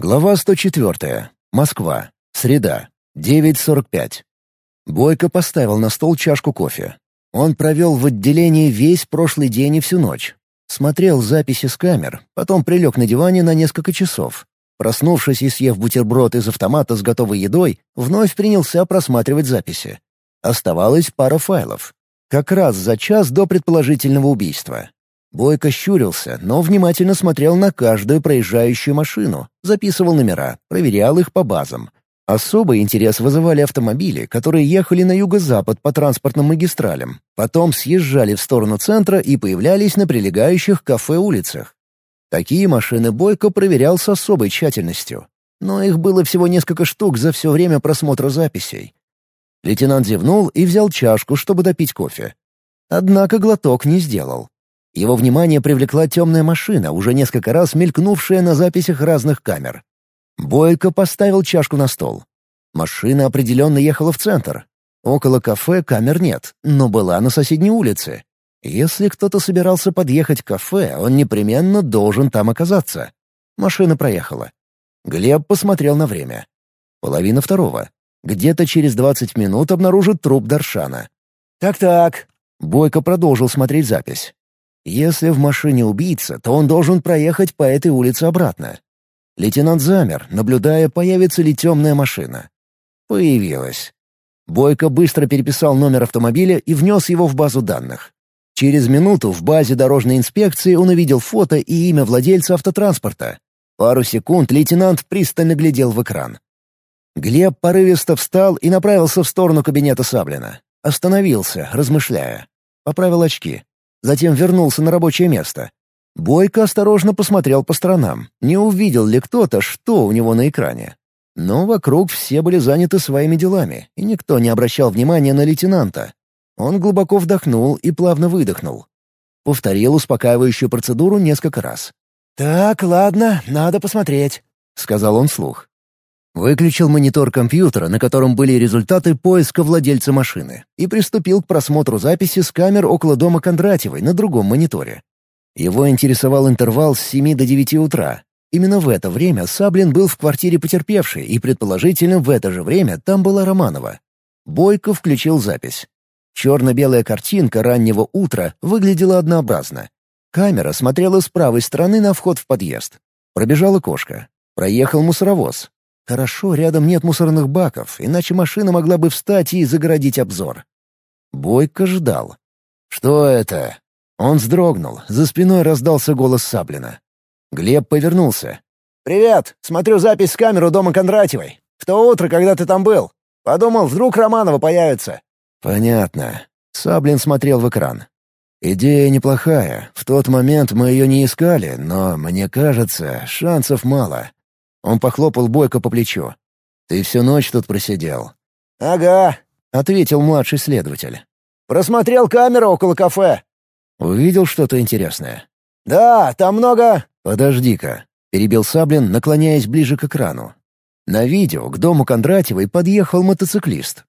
Глава 104. Москва. Среда. 9.45. Бойко поставил на стол чашку кофе. Он провел в отделении весь прошлый день и всю ночь. Смотрел записи с камер, потом прилег на диване на несколько часов. Проснувшись и съев бутерброд из автомата с готовой едой, вновь принялся просматривать записи. Оставалась пара файлов. Как раз за час до предположительного убийства. Бойко щурился, но внимательно смотрел на каждую проезжающую машину, записывал номера, проверял их по базам. Особый интерес вызывали автомобили, которые ехали на юго-запад по транспортным магистралям, потом съезжали в сторону центра и появлялись на прилегающих кафе-улицах. Такие машины Бойко проверял с особой тщательностью. Но их было всего несколько штук за все время просмотра записей. Лейтенант зевнул и взял чашку, чтобы допить кофе. Однако глоток не сделал. Его внимание привлекла темная машина, уже несколько раз мелькнувшая на записях разных камер. Бойко поставил чашку на стол. Машина определенно ехала в центр. Около кафе камер нет, но была на соседней улице. Если кто-то собирался подъехать к кафе, он непременно должен там оказаться. Машина проехала. Глеб посмотрел на время. Половина второго. Где-то через двадцать минут обнаружит труп Даршана. «Так-так». Бойко продолжил смотреть запись. Если в машине убийца, то он должен проехать по этой улице обратно. Лейтенант замер, наблюдая, появится ли темная машина. Появилась. Бойко быстро переписал номер автомобиля и внес его в базу данных. Через минуту в базе дорожной инспекции он увидел фото и имя владельца автотранспорта. Пару секунд лейтенант пристально глядел в экран. Глеб порывисто встал и направился в сторону кабинета Саблина. Остановился, размышляя. Поправил очки. Затем вернулся на рабочее место. Бойко осторожно посмотрел по сторонам, не увидел ли кто-то, что у него на экране. Но вокруг все были заняты своими делами, и никто не обращал внимания на лейтенанта. Он глубоко вдохнул и плавно выдохнул. Повторил успокаивающую процедуру несколько раз. «Так, ладно, надо посмотреть», — сказал он вслух. Выключил монитор компьютера, на котором были результаты поиска владельца машины, и приступил к просмотру записи с камер около дома Кондратьевой на другом мониторе. Его интересовал интервал с 7 до 9 утра. Именно в это время Саблин был в квартире потерпевшей, и, предположительно, в это же время там была Романова. Бойко включил запись. Черно-белая картинка раннего утра выглядела однообразно. Камера смотрела с правой стороны на вход в подъезд. Пробежала кошка. Проехал мусоровоз. Хорошо, рядом нет мусорных баков, иначе машина могла бы встать и загородить обзор. Бойко ждал. «Что это?» Он вздрогнул, за спиной раздался голос Саблина. Глеб повернулся. «Привет! Смотрю запись с камеры дома Кондратьевой. В то утро, когда ты там был. Подумал, вдруг Романова появится». «Понятно». Саблин смотрел в экран. «Идея неплохая. В тот момент мы ее не искали, но, мне кажется, шансов мало. Он похлопал Бойко по плечу. «Ты всю ночь тут просидел?» «Ага», — ответил младший следователь. «Просмотрел камеру около кафе». «Увидел что-то интересное?» «Да, там много...» «Подожди-ка», — перебил Саблин, наклоняясь ближе к экрану. На видео к дому Кондратьевой подъехал мотоциклист.